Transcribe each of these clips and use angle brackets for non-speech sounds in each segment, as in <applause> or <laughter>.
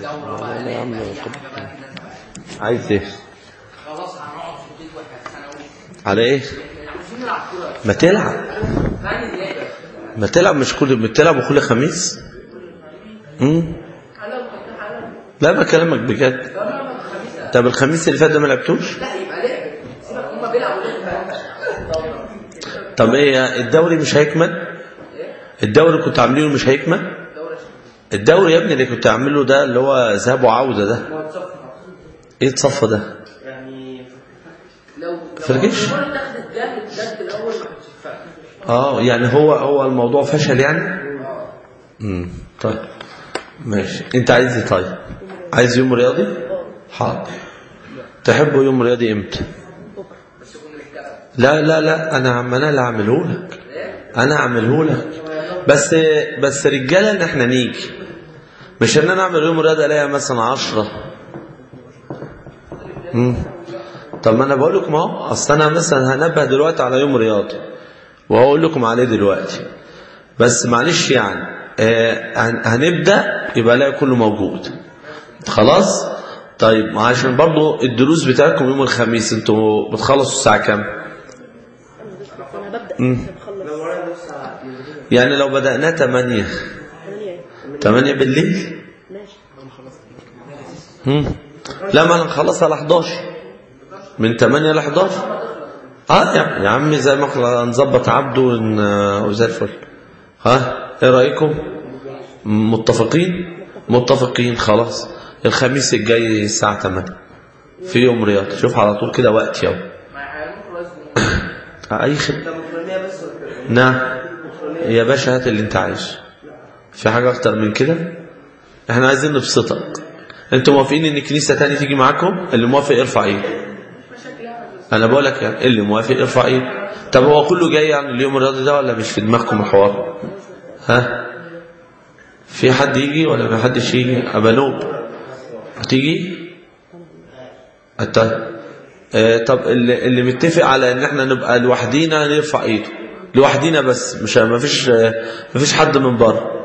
لا يا عم عايز إيه؟ خلاص هنقعد في البيت وإحنا ثانوي على إيه؟ ما تلعب. ما تلعب مش كل بتلعب كل خميس؟ امم لا بكلمك بجد. طب الخميس اللي فات ده ما لعبتوش؟ لا يبقى لعب. سيبك هما بيلعبوا لعب. طب إيه الدوري مش هيكمل؟ الدوري كنت عاملينه مش هيكمل؟ الدوري يا ابني اللي كنت عامله ده اللي هو ذهاب وعودة ده. إيه اتصفى ده؟ يعني لو فرجش آه يعني هو هو الموضوع فشل يعني؟ امم طيب. ماشي. انت عايز إيه طيب؟ عايز يوم رياضي؟ حاضر. تحبوا يوم رياضي إمتى؟ لا لا لا. أنا عم أنا اللي أعمله لك. أنا أعمله لك. بس بس رجالة إن إحنا نيجي. مش إن أنا أعمل يوم رياضي ألاقي مثلا عشرة. امم طب ما أنا بقول لكم أهو أصل أنا مثلا هنبه دلوقتي على يوم رياضي وهقول لكم عليه دلوقتي. بس معلش يعني آه هن- هنبدأ يبقى ألاقي كله موجود. خلاص؟ طيب عشان برضو الدروس بتاعتكم يوم الخميس أنتوا بتخلصوا الساعة كام؟ أنا ببدأ. يعني لو بدأناه 8 8 8 بالليل؟ ماشي. لا ما هنخلصها على 11 من 8 ل 11 آه يا يا عمي زي ما إحنا نظبط عبده ون- وزي الفل. ها إيه رأيكم؟ متفقين؟ متفقين خلاص. الخميس الجاي الساعة 8 في يوم رياض. شوف على طول كده وقت يوم. لازم <coughs> اي خدمه نعم. يا باشا هات اللي أنت عايزه. في حاجة أكتر من كده؟ إحنا عايزين نبسطك. أنتوا موافقين إن كنيسه تاني تيجي معاكم؟ اللي موافق يرفع إيده. أنا بقول لك يعني اللي موافق يرفع إيده. طب هو كله جاي يعني اليوم الرياضي ده ولا مش في دماغكم الحوار؟ ها؟ في حد يجي ولا ما حدش يجي؟ ابانوب هتيجي؟ طيب. آه، طب اللي, اللي متفق على إن إحنا نبقى لوحدينا نرفع إيده. لوحدينا بس مش ما فيش ما فيش حد من بره.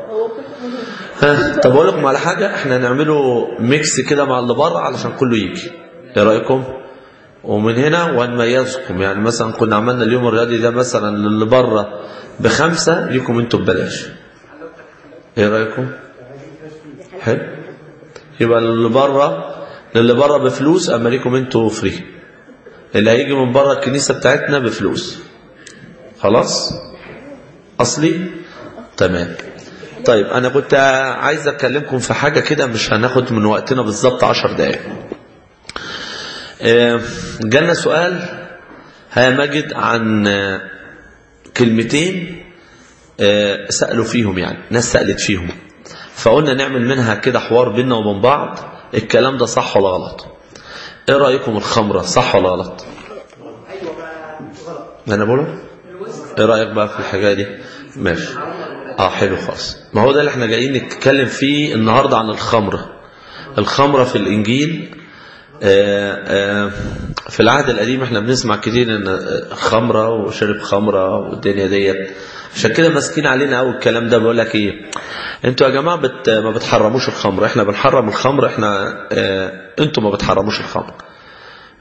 ها طب أقول لكم على حاجة إحنا نعمله ميكس كده مع اللي بره علشان كله يجي. إيه رأيكم؟ ومن هنا ونميزكم يعني مثلا كنا عملنا اليوم الرياضي ده مثلا للي بره بخمسة ليكم أنتوا ببلاش. إيه رأيكم؟ حلو. يبقى اللي بره للي بره بفلوس أما ليكم أنتوا فري اللي هيجي من بره الكنيسة بتاعتنا بفلوس. خلاص؟ أصلي؟ تمام. طيب أنا كنت عايز أكلمكم في حاجة كده مش هناخد من وقتنا بالظبط عشر دقائق آه، جالنا سؤال ها ماجد عن كلمتين آه، سألوا فيهم يعني ناس سألت فيهم. فقلنا نعمل منها كده حوار بيننا وبين بعض الكلام ده صح ولا غلط؟ إيه رأيكم الخمرة صح ولا غلط؟ ما أنا بقوله؟ إيه رأيك بقى في الحاجة دي؟ ماشي. آه حلو خالص. ما هو ده اللي إحنا جايين نتكلم فيه النهاردة عن الخمرة. الخمرة في الإنجيل آه، آه، في العهد القديم إحنا بنسمع كتير إن آه، خمرة وشرب خمرة والدنيا ديت. عشان كده ماسكين علينا قوي الكلام ده. بيقول لك إيه أنتوا يا جماعة بت ما بتحرموش الخمر إحنا بنحرم الخمر إحنا أنتوا ما بتحرموش الخمر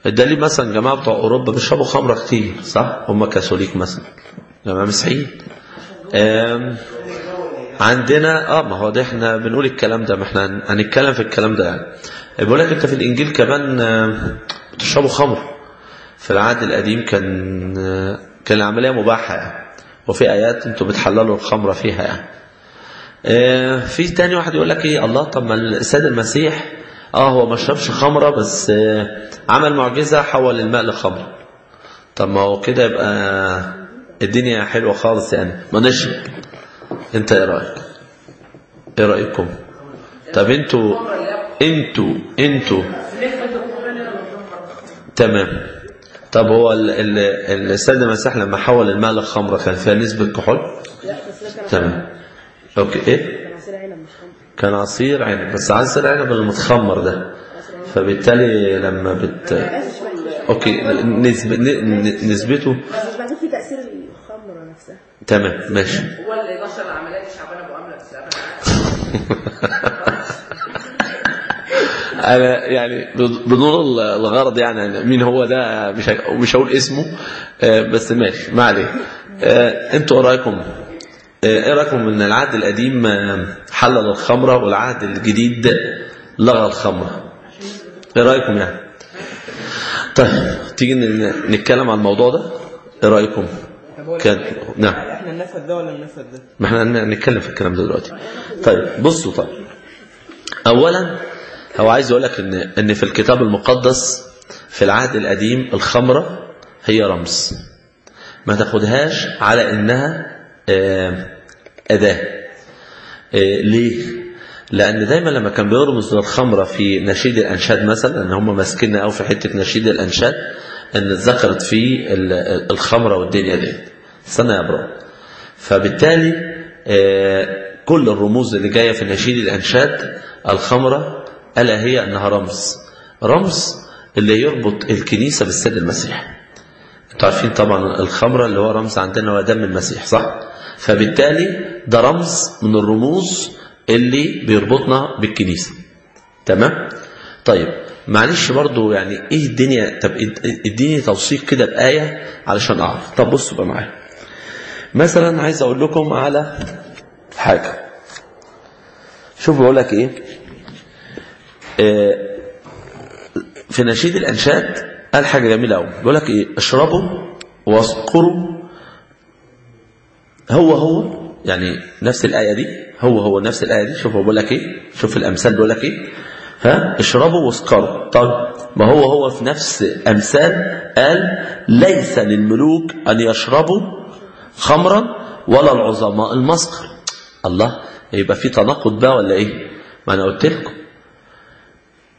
الدليل مثلا جماعة بتوع أوروبا بيشربوا خمرة كتير صح؟ هم كاثوليك مثلا. جماعة مسيحيين عندنا آه ما هو ده إحنا بنقول الكلام ده ما إحنا هن- هنتكلم في الكلام ده يعني. بيقول لك أنت في الإنجيل كمان آه، بتشربوا خمر. في العهد القديم كان آه، كان العملية مباحة يعني. وفي آيات أنتوا بتحللوا الخمره فيها يعني. آه، في تاني واحد يقول لك إيه؟ الله طب ما السيد المسيح آه هو ما شربش خمره بس عمل معجزة حول الماء لخمره طب ما هو كده يبقى الدنيا حلوة خالص يعني. ما نشرب انت إيه رأيك؟ إيه رأيكم؟ طب أنتوا أنتوا أنتوا. تمام. طب هو ال- ال- السيد المسيح لما حول الماء لخمره كان فيها نسبة كحول؟ تمام. OK. إيه؟ كان عصير عنب. بس عصير عنب المتخمر ده. فبالتالي لما بت OK. نسبته بس مش بعدين في تاثير الخمره نفسها. تمام ماشي. هو اللي نشر العملية دي شعبان أبو أملة <laughs> أنا يعني بدون الغرض يعني مين هو ده مش مش هقول اسمه آه، بس ماشي ما عليه. آه، أنتوا إيه رأيكم؟ آه، إيه رأيكم إن العهد القديم حلل الخمره والعهد الجديد لغى الخمره إيه رأيكم يعني؟ طيب تيجي نتكلم عن الموضوع ده؟ إيه رأيكم؟ كان نعم. إحنا النسب ده ولا النسب ده؟ ما إحنا هنتكلم في الكلام ده دلوقتي. طيب بصوا طيب. اولا هو عايز يقول لك ان إن في الكتاب المقدس في العهد القديم الخمرة هي رمز. ما تاخدهاش على إنها آه، أداة. آه، ليه؟ لأن دايما لما كان بيرمز للخمرة في نشيد الأنشاد مثلا إن هم ماسكيننا قوي في حتة نشيد الأنشاد إن اتذكرت فيه ال- الخمرة والدنيا دي استنى يا برو. فبالتالي آه، كل الرموز اللي جاية في نشيد الأنشاد الخمرة ألا هي أنها رمز. رمز اللي يربط الكنيسة بالسيد المسيح. أنتوا عارفين طبعا الخمرة اللي هو رمز عندنا هو دم المسيح صح؟ فبالتالي ده رمز من الرموز اللي بيربطنا بالكنيسة. تمام؟ طيب معلش برضو يعني إيه الدنيا؟ طب إديني توثيق كده بآية علشان أعرف. طب بصوا بقى معايا. مثلا عايز أقول لكم على حاجة. شوف بقول لك إيه. آه، في نشيد الأنشاد قال حاجة جميلة قوي بيقول لك إيه اشربوا واسقروا هو هو يعني نفس الآية دي هو هو نفس الآية دي. شوف هو بيقول لك إيه. شوف الأمثال بيقول لك إيه. ها اشربوا واسقروا طيب ما هو هو في نفس امثال قال ليس للملوك أن يشربوا خمرا ولا العظماء المسكر الله يبقى في تناقض بقى ولا إيه؟ ما أنا قلت لكم.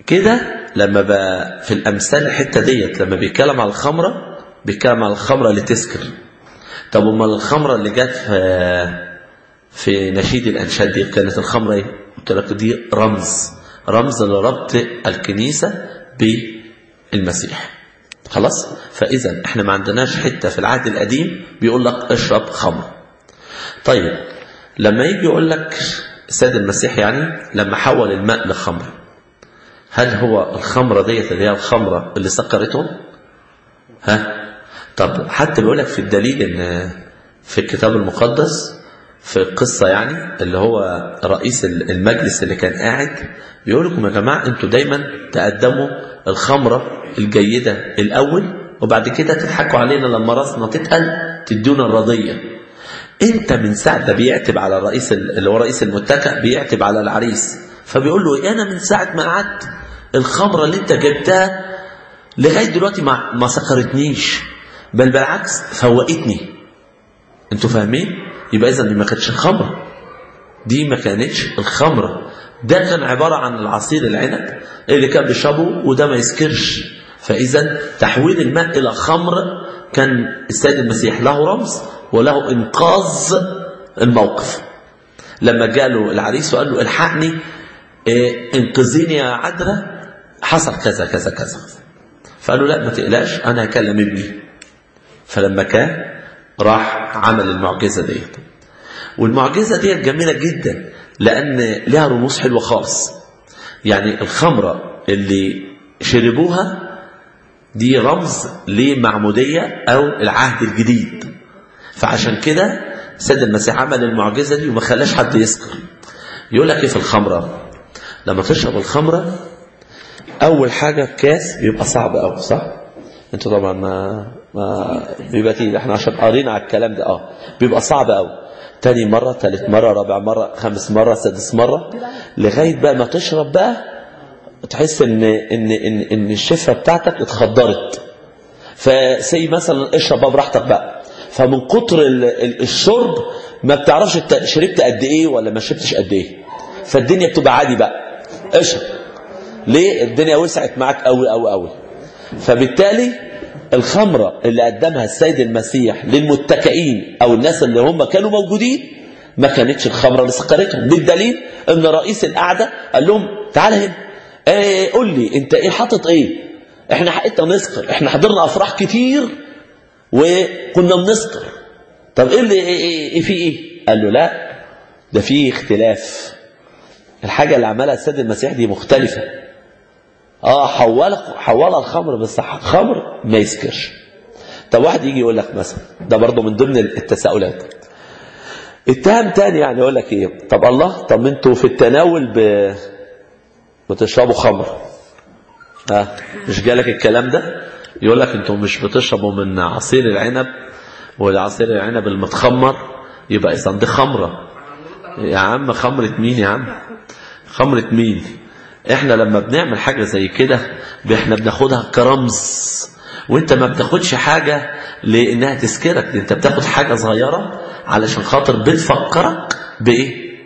كده لما بقى في الأمثال الحتة ديت لما بيتكلم على الخمرة بيتكلم على الخمرة اللي تسكر طب أمال الخمرة اللي جت في في نشيد الأنشاد دي كانت الخمرة إيه؟ قلت لك دي رمز. رمز لربط الكنيسة بالمسيح. خلاص؟ فإذا إحنا ما عندناش حتة في العهد القديم بيقول لك اشرب خمر. طيب لما يجي يقول لك السيد المسيح يعني لما حول الماء لخمر هل هو الخمرة ديت اللي هي الخمرة اللي سكرتهم ها؟ طب حتى بيقول لك في الدليل إن في الكتاب المقدس في القصة يعني اللي هو رئيس المجلس اللي كان قاعد بيقول لكم يا جماعة أنتوا دايما تقدموا الخمرة الجيدة الأول وبعد كده تضحكوا علينا لما راسنا تتقل تدونا الرضية. انت من ساعة ده بيعتب على الرئيس اللي هو رئيس المتكأ بيعتب على العريس. فبيقول له أنا من ساعة ما قعدت الخمرة اللي انت جبتها لغاية دلوقتي ما سكرتنيش بل بالعكس فوقتني. أنتوا فاهمين؟ يبقى اذا دي ما كانتش الخمرة. دي ما كانتش الخمرة. ده كان عبارة عن العصير العنب اللي كان بيشربه وده ما يسكرش. فإذا تحويل الماء إلى خمر كان السيد المسيح له رمز وله إنقاذ الموقف. لما جاله العريس وقال له الحقني إيه انقذيني يا عذراء حصل كذا كذا كذا. فقال له لا ما تقلقش أنا هكلم ابني. فلما كان راح عمل المعجزة ديت. والمعجزة ديت جميلة جدا لأن لها رموز حلوة خالص. يعني الخمرة اللي شربوها دي رمز لمعمودية أو العهد الجديد. فعشان كده سيد المسيح عمل المعجزة دي وما خلاش حد يسكر يقول لك إيه في الخمرة؟ لما تشرب الخمرة أول حاجة كاس بيبقى صعب أوي صح؟ أنتوا طبعا ما ما بيبقى تقيل إحنا عشان قارينا على الكلام ده آه. بيبقى صعب قوي تاني مرة تالت مرة رابع مرة خامس مرة سادس مرة لغاية بقى ما تشرب بقى تحس ان ان ان, إن الشفة بتاعتك اتخدرت. فسي مثلا اشرب بقى براحتك بقى. فمن كتر ال- ال- الشرب ما بتعرفش انت شربت قد إيه ولا ما شربتش قد إيه. فالدنيا بتبقى عادي بقى. اشرب. ليه؟ الدنيا وسعت معاك قوي قوي قوي فبالتالي الخمرة اللي قدمها السيد المسيح للمتكئين أو الناس اللي هم كانوا موجودين ما كانتش الخمرة اللي سكرتهم بالدليل إن رئيس القعدة قال لهم تعالى هنا. إيه قول لي أنت إيه حاطط إيه؟ إحنا حقيقة نسكر إحنا حضرنا أفراح كتير وكنا بنسكر طب إيه اللي إيه, إيه, إيه في إيه؟ قال له لا ده في اختلاف. الحاجة اللي عملها السيد المسيح دي مختلفة. آه حول حولها الخمر بس خمر ما يسكرش. طب واحد يجي يقول لك مثلا ده برضه من ضمن التساؤلات. اتهام تاني يعني يقول لك إيه؟ طب الله طب أنتوا في التناول ب... بتشربوا خمر. آه مش جالك الكلام ده؟ يقول لك أنتوا مش بتشربوا من عصير العنب والعصير العنب المتخمر يبقى إذا دي خمرة. يا عم خمرة مين يا عم؟ خمرة مين؟ إحنا لما بنعمل حاجة زي كده إحنا بناخدها كرمز. وانت ما بتاخدش حاجة لإنها تسكرك انت بتاخد حاجة صغيرة علشان خاطر بتفكرك بإيه؟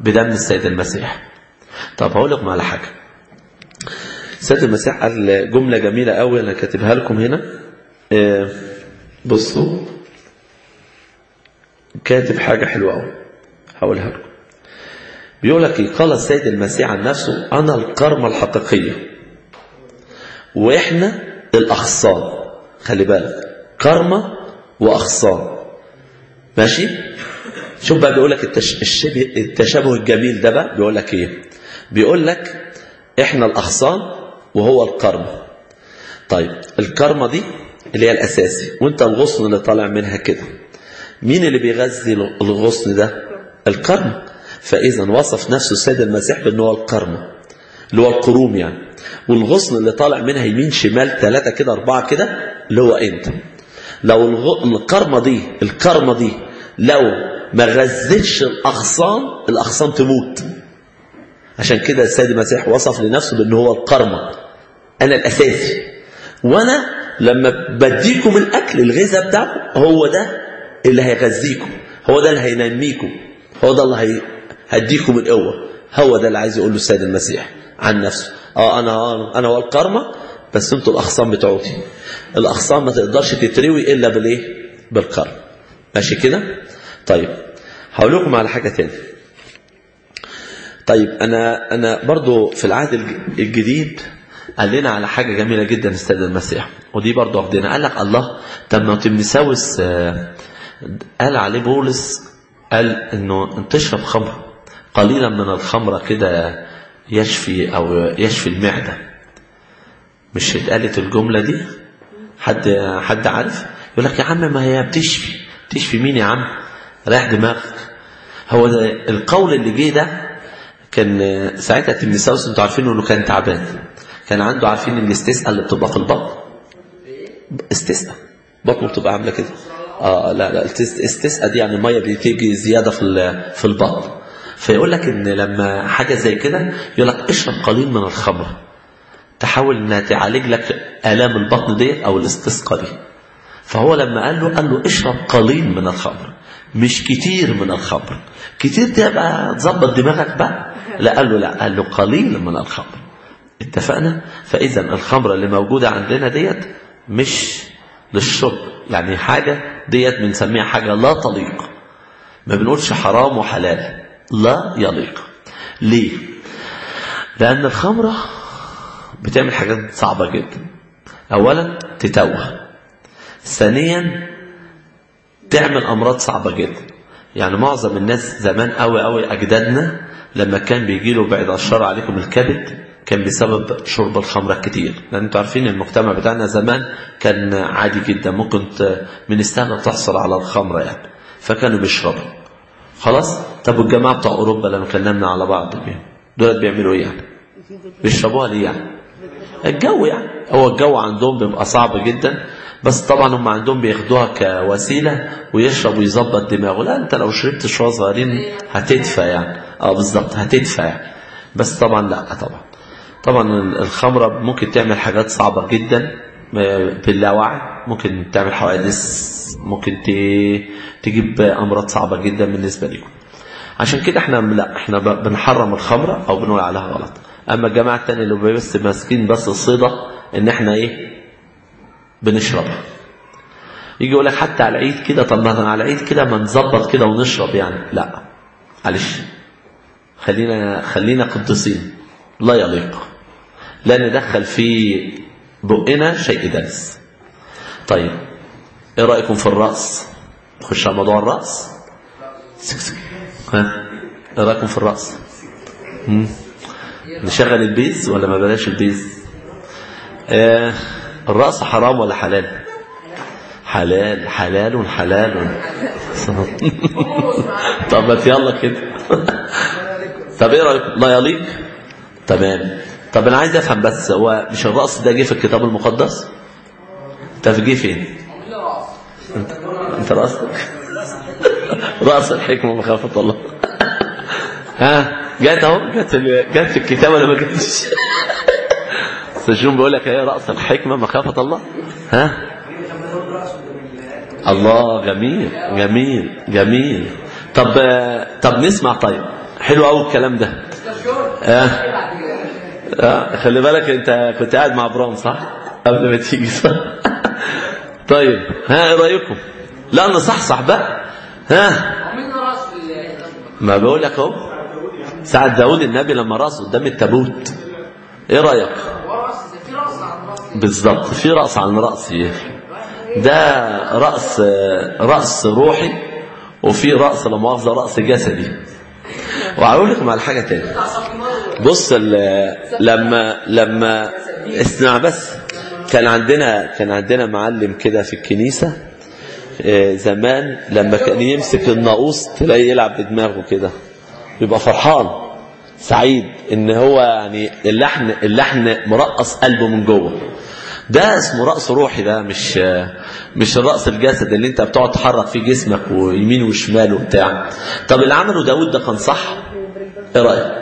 بدم السيد المسيح. طب هقول لكم على حاجة. السيد المسيح قال جملة جميلة قوي أنا كاتبها لكم هنا. آه، بصوا. كاتب حاجة حلوة قوي. هقولها لكم. بيقول لك إيه؟ قال السيد المسيح عن نفسه أنا الكرمة الحقيقية. وإحنا الاغصان خلي بالك. كرمة واغصان ماشي؟ شوف بقى بيقول لك التش... الشبه... التشابه الجميل ده بقى بيقول لك إيه؟ بيقول لك إحنا الاغصان وهو الكرمة. طيب الكرمة دي اللي هي الأساسي. وأنت الغصن اللي طالع منها كده. مين اللي بيغذي الغصن ده؟ الكرم. فإذا وصف نفسه السيد المسيح بان هو الكرمه اللي هو القروم يعني. والغصن اللي طالع منها يمين شمال ثلاثة كده أربعة كده اللي هو أنت لو الغ... الكرمة دي الكرمة دي لو ما غذتش الأغصان الأغصان تموت. عشان كده السيد المسيح وصف لنفسه بأنه هو الكرمة أنا الأساسي. وأنا لما بديكم الأكل الغذاء بتاعكم هو ده اللي هيغذيكم هو ده اللي هينميكم هو ده اللي هي... هديكم القوة. هو ده اللي عايز يقوله السيد المسيح عن نفسه. آه أنا أنا هو الكرمة بس أنتوا الاغصان بتوعتي الاغصان ما تقدرش تتروي إلا بالإيه؟ بالكرم. ماشي كده؟ طيب هقول لكم على حاجة تاني. طيب أنا أنا برضو في العهد الج- الجديد قال لنا على حاجة جميلة جدا السيد المسيح. ودي برضو واخدينها. قال لك الله طب ما تمساوس آه، قال عليه بولس قال إنه انت تشرب خمر قليلا من الخمرة كده يشفي أو يشفي المعدة. مش اتقالت الجملة دي؟ حد حد عارف؟ يقول لك يا عم ما هي بتشفي. تشفي مين يا عم؟ رايح دماغك. هو ده القول اللي جه ده كان ساعتها تيمساوس أنتوا عارفين انه كان تعبان. كان عنده عارفين الاستسقاء اللي بتبقى في البطن. استسقاء. بطنه بتبقى عاملة كده. آه لا لا استسقاء دي يعني الميه بتيجي زيادة في في البطن. فيقول لك إن لما حاجة زي كده يقول لك اشرب قليل من الخمر. تحاول إنها تعالج لك آلام البطن ديت أو الاستسقاء دي فهو لما قال له قال له اشرب قليل من الخمر مش كتير من الخمر. كتير تبقى تظبط دماغك بقى. <laughs> لا قال له لا قال له قليل من الخمر. اتفقنا؟ فإذا الخمره اللي موجوده عندنا ديت مش للشرب. يعني حاجة ديت بنسميها حاجة لا تليق. ما بنقولش حرام وحلال. لا يليق. ليه؟ لأن الخمرة بتعمل حاجات صعبة جدا. اولا تتوه. ثانيا تعمل أمراض صعبة جدا. يعني معظم الناس زمان قوي قوي أجدادنا لما كان بيجي له بعد الشر عليكم الكبد كان بسبب شرب الخمرة كتير. لأن أنتوا عارفين المجتمع بتاعنا زمان كان عادي جدا. ممكن من السهل تحصل على الخمرة يعني. فكانوا بيشربوا. خلاص؟ طب الجماعه بتوع أوروبا لما كلمنا على بعض دولت بيعملوا إيه يعني؟ بيشربوها ليه يعني؟ الجو يعني. هو الجو عندهم بيبقى صعب جدا بس طبعا هم عندهم بياخدوها كوسيلة ويشرب ويظبط دماغه. لا أنت لو شربت شوية صغيرين هتدفى يعني. آه بالظبط هتدفى يعني. بس طبعا لا طبعا. طبعا الخمرة ممكن تعمل حاجات صعبة جدا باللاوعي. ممكن تعمل حوادث ممكن تجيب أمراض صعبة جدا بالنسبة لكم. عشان كده إحنا لا إحنا بنحرم الخمره أو بنقول عليها غلط. أما الجماعة التانية اللي بس ماسكين بس الصيدة إن إحنا إيه؟ بنشربها. يجي يقول لك حتى على العيد كده طب ما على العيد كده ما نظبط كده ونشرب يعني. لا معلش. خلينا خلينا قدسين لا يليق. لا ندخل في بقنا شيء دنس. طيب. إيه رأيكم في الراس نخش على موضوع الراس. ها؟ إيه رأيكم في الراس. نشغل ال bass ولا ما بلاش ال bass؟ آه الرقص حرام ولا حلال؟ حلال حلال حلال. <laughs> طب ما يلا كده. <laughs> طب إيه رايك لا يليق. تمام. طب أنا عايز أفهم بس هو مش الرقص ده جه في الكتاب المقدس؟ جه فين؟ انت انت رقصتك رأس الحكمة مخافة الله. ها؟ جت اهو جت جت في الكتاب ولا ما جتش سجون بيقول لك؟ إيه رأس الحكمة مخافة الله. ها؟ الله جميل جميل جميل. طب طب نسمع طيب. حلو قوي الكلام ده. آه خلي بالك انت كنت قاعد مع برام صح؟ قبل ما تيجي صح؟ طيب ها إيه رأيكم؟ لا نصحصح بقى. ها؟ ما بقول لك أهو. ساعة داود النبي لما رأس قدام التابوت إيه رأيك؟ بالظبط في رأس عن رأس. ده رأس رأس روحي وفي رأس لا مؤاخذة رأس جسدي. وهقول لكم على حاجة تاني بص لما لما اسمع بس. كان عندنا كان عندنا معلم كده في الكنيسة زمان لما كان يمسك الناقوس تلاقيه يلعب بدماغه كده. يبقى فرحان سعيد إن هو يعني اللحن اللحن مرقص قلبه من جوه. ده اسمه رقص روحي ده مش مش الرقص الجسد اللي انت بتقعد تحرك فيه جسمك ويمين وشمال وبتاع. طب اللي عمله داود ده كان صح؟ إيه رأيك؟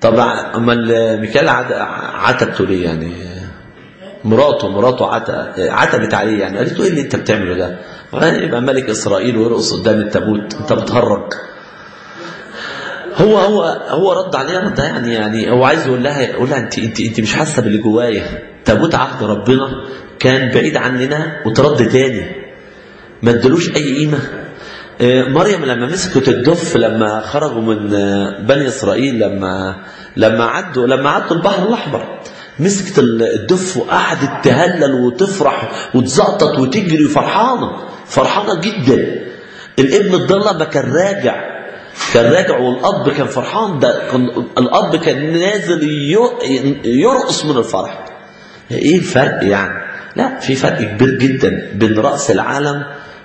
طب أما ميكال عتبته ليه يعني؟ مراته مراته عتبت عليه يعني قالت له إيه اللي أنت بتعمله ده؟ يبقى ملك إسرائيل ويرقص قدام التابوت أنت بتهرج. هو هو هو رد عليها رد يعني يعني هو عايز يقول لها يقول لها أنت أنت أنت مش حاسة باللي جوايا. تابوت عهد ربنا كان بعيد عننا وترد تاني. ما ادلوش أي قيمة. مريم لما مسكت الدف لما خرجوا من بني إسرائيل لما لما عدوا لما عدوا البحر الأحمر مسكت الدف وقعدت تهلل وتفرح وتزقطط وتجري فرحانه فرحانة جدا. الابن الضاله ما كان راجع. كان راجع والأب كان فرحان. ده كان الأب كان نازل يرقص من الفرح. إيه الفرق يعني؟ لا في فرق كبير جدا بين رأس العالم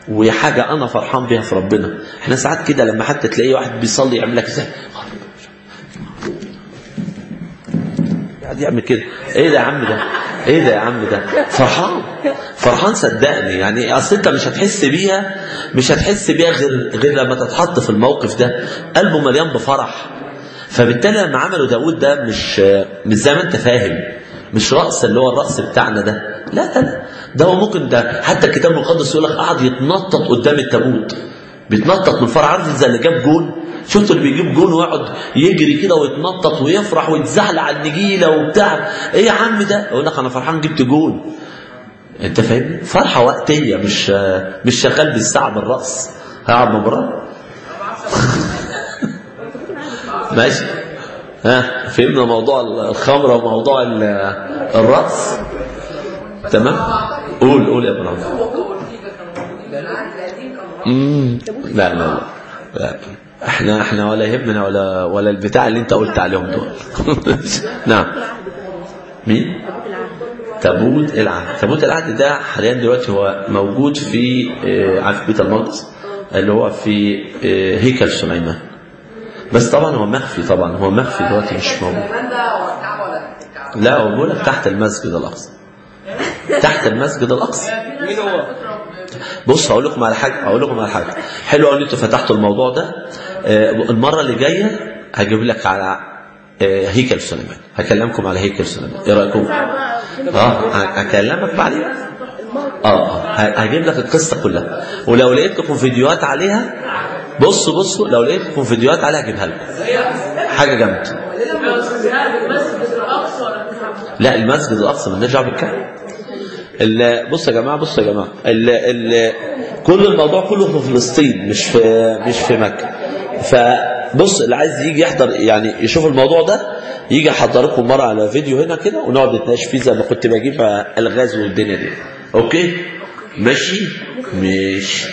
وحاجة أنا فرحان بيها في ربنا. إحنا ساعات كده لما حتى تلاقي واحد بيصلي يعمل لك إزاي قاعد يعمل كده. إيه ده يا عم ده؟ إيه ده يا عم ده؟ فرحان. فرحان صدقني. يعني أصل أنت مش هتحس بيها مش هتحس بيها غير غير لما تتحط في الموقف ده. قلبه مليان بفرح. فبالتالي لما عملوا داود ده مش مش زي ما أنت فاهم. مش رأس اللي هو الرأس بتاعنا ده. لا لا ده هو ممكن ده حتى الكتاب المقدس يقول لك قعد يتنطط قدام التابوت بيتنطط من الفرح عارف زي اللي جاب جول شفت اللي بيجيب جول ويقعد يجري كده ويتنطط ويفرح ويتزحلق على النجيلة وبتاع. إيه يا عم ده؟ يقول لك أنا فرحان جبت جول أنت فاهمني؟ فرحة وقتية مش مش شغال بالساعة بالراس هقعد من بره <laughs> ماشي. ها فهمنا موضوع الخمرة وموضوع الرأس؟ تمام؟ قول قول يا إبراهيم لا لا لا, لا. إحنا إحنا ولا يهمنا ولا ولا البتاع اللي انت قلت عليهم دول. <laughs> نعم. مين؟ تابوت العهد. تابوت العهد ده حاليا دلوقتي هو موجود في عارف بيت المقدس؟ اللي هو في هيكل سليمان. بس طبعا هو مخفي طبعا هو مخفي دلوقتي مش موجود. لا هو بيقول لك تحت المسجد الأقصى. تحت المسجد الأقصى. مين هو؟ بص هقول لكم على حاجة هقول لكم على حاجة. حلو قوي إن أنتوا فتحتوا الموضوع ده. المرة اللي جاية هجيب لك على هيكل سليمان. هكلمكم على هيكل سليمان. إيه رأيكم؟ آه هكلمك بعدين. آه هجيب لك القصة كلها. ولو لقيت لكم فيديوهات عليها بصوا بصوا لو لقيت لكم فيديوهات عليها هجيبها لكم. حاجة جامدة. لا المسجد الأقصى مالناش دعوه بالكلام. بص يا جماعة بص يا جماعة. ال ال كل الموضوع كله في فلسطين مش في مش في مكة. فبص اللي عايز يجي يحضر يعني يشوف الموضوع ده يجي احضر لكم مرة على فيديو هنا كده ونقعد نتناقش فيه زي ما كنت بجيب الغاز والدنيا دي. أوكي؟ ماشي؟ ماشي.